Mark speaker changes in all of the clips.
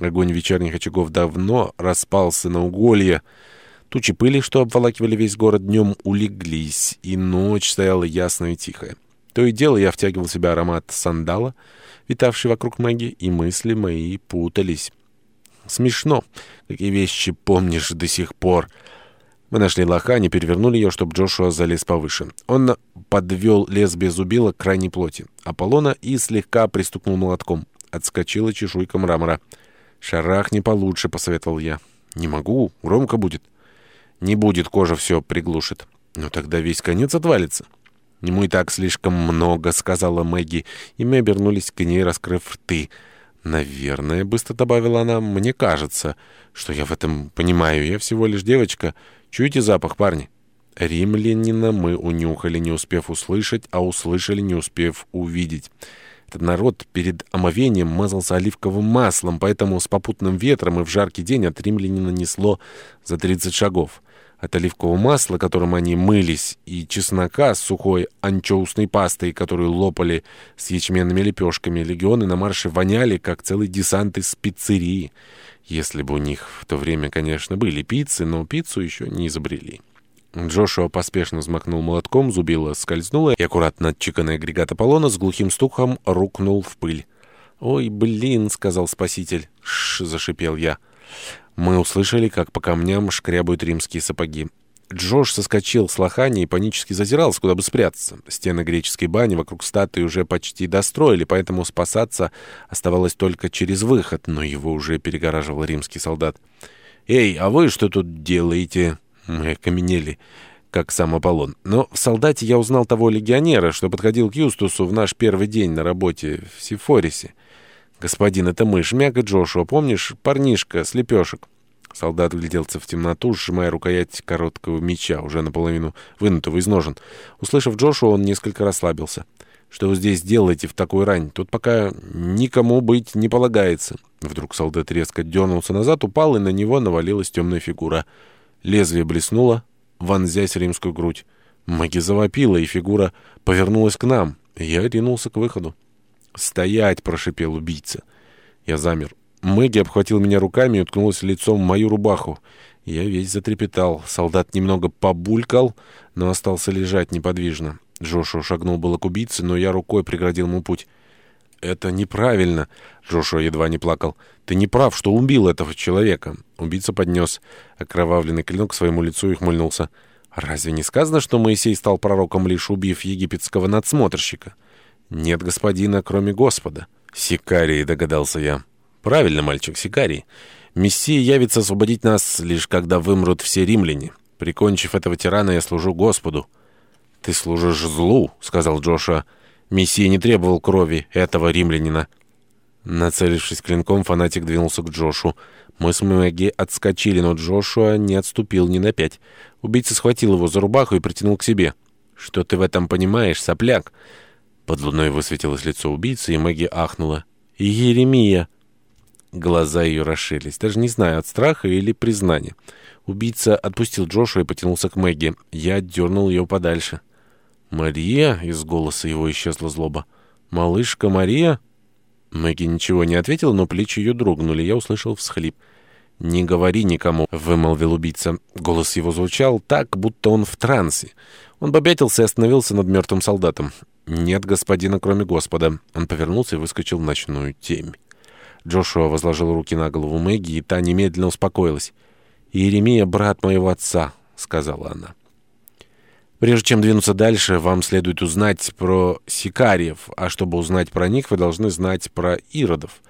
Speaker 1: Огонь вечерних очагов давно распался на уголье. Тучи пыли, что обволакивали весь город днем, улеглись, и ночь стояла ясная и тихая. То и дело я втягивал в себя аромат сандала, витавший вокруг Мэгги, и мысли мои путались. Смешно, какие вещи помнишь до сих пор. Мы нашли лохани, перевернули ее, чтобы Джошуа залез повыше. Он подвел лезвие зубила к крайней плоти Аполлона и слегка пристукнул молотком. Отскочила чешуйка мрамора. «Шарахни получше», — посоветовал я. «Не могу, громко будет». «Не будет, кожа все приглушит». «Ну тогда весь конец отвалится». «Ему и так слишком много», — сказала Мэгги, и мы обернулись к ней, раскрыв рты. «Наверное», — быстро добавила она, — «мне кажется, что я в этом понимаю. Я всего лишь девочка. Чуете запах, парни?» Римлянина мы унюхали, не успев услышать, а услышали, не успев увидеть. Этот народ перед омовением мазался оливковым маслом, поэтому с попутным ветром и в жаркий день от римлянина несло за 30 шагов. От оливкового масла, которым они мылись, и чеснока с сухой анчоусной пастой, которую лопали с ячменными лепешками, легионы на марше воняли, как целый десант из пиццерии. Если бы у них в то время, конечно, были пиццы, но пиццу еще не изобрели. Джошуа поспешно взмахнул молотком, зубило скользнуло, и аккуратно отчеканный агрегат Аполлона с глухим стуком рукнул в пыль. «Ой, блин!» — сказал спаситель. «Шш!» — зашипел я. Мы услышали, как по камням шкрябают римские сапоги. Джош соскочил с лохани и панически зазирался, куда бы спрятаться. Стены греческой бани вокруг статуи уже почти достроили, поэтому спасаться оставалось только через выход, но его уже перегораживал римский солдат. «Эй, а вы что тут делаете?» Мы окаменели, как сам Аполлон. Но в солдате я узнал того легионера, что подходил к Юстусу в наш первый день на работе в Сифорисе. «Господин, это мы, Шмяк и Джошуа, помнишь, парнишка с лепешек?» Солдат гляделся в темноту, сжимая рукоять короткого меча, уже наполовину вынутого из ножен. Услышав Джошуа, он несколько расслабился. «Что вы здесь делаете в такую рань? Тут пока никому быть не полагается». Вдруг солдат резко дернулся назад, упал, и на него навалилась темная фигура. Лезвие блеснуло, вонзясь римскую грудь. Маги завопила, и фигура повернулась к нам. Я ринулся к выходу. «Стоять!» — прошипел убийца. Я замер. Мэгги обхватил меня руками и уткнулась лицом в мою рубаху. Я весь затрепетал. Солдат немного побулькал, но остался лежать неподвижно. Джошуа шагнул было к убийце, но я рукой преградил ему путь. «Это неправильно!» — Джошуа едва не плакал. «Ты не прав, что убил этого человека!» Убийца поднес окровавленный клинок к своему лицу и хмыльнулся. «Разве не сказано, что Моисей стал пророком, лишь убив египетского надсмотрщика?» «Нет господина, кроме Господа». «Сикарий», — догадался я. «Правильно, мальчик, Сикарий. Мессия явится освободить нас, лишь когда вымрут все римляне. Прикончив этого тирана, я служу Господу». «Ты служишь злу», — сказал Джоша. «Мессия не требовал крови этого римлянина». Нацелившись клинком, фанатик двинулся к Джошу. Мы с Мэгги отскочили, но Джошуа не отступил ни на пять. Убийца схватил его за рубаху и притянул к себе. «Что ты в этом понимаешь, сопляк?» Под луной высветилось лицо убийцы, и Мэгги ахнула. «Еремия!» Глаза ее расширились, даже не знаю, от страха или признания. Убийца отпустил Джошуа и потянулся к Мэгги. Я дернул ее подальше. «Мария?» — из голоса его исчезла злоба. «Малышка Мария?» Мэгги ничего не ответила, но плечи ее дрогнули. Я услышал всхлип. «Не говори никому», — вымолвил убийца. Голос его звучал так, будто он в трансе. Он побятился и остановился над мертвым солдатом. «Нет господина, кроме Господа». Он повернулся и выскочил в ночную темь. Джошуа возложил руки на голову Мэгги, и та немедленно успокоилась. «Иеремия — брат моего отца», — сказала она. «Прежде чем двинуться дальше, вам следует узнать про сикариев, а чтобы узнать про них, вы должны знать про иродов».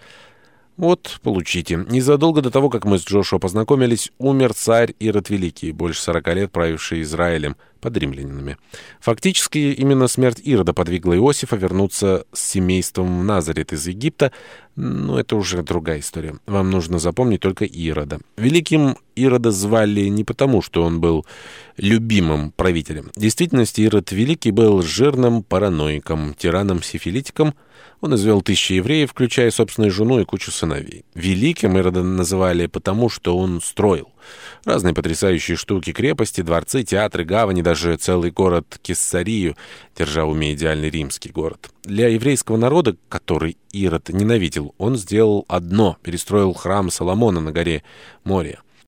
Speaker 1: «Вот, получите. Незадолго до того, как мы с Джошуа познакомились, умер царь Ирод Великий, больше сорока лет правивший Израилем под римлянами. Фактически, именно смерть Ирода подвигла Иосифа вернуться с семейством в Назарет из Египта, но это уже другая история. Вам нужно запомнить только Ирода. Великим Ирода звали не потому, что он был любимым правителем. В действительности Ирод Великий был жирным параноиком, тираном-сифилитиком, он извел тысячи евреев, включая собственную жену и кучу сыновей. Великим Ирода называли потому, что он строил. Разные потрясающие штуки, крепости, дворцы, театры, гавани, даже целый город Кессарию, держа в уме идеальный римский город. Для еврейского народа, который Ирод ненавидел, он сделал одно — перестроил храм Соломона на горе Мория.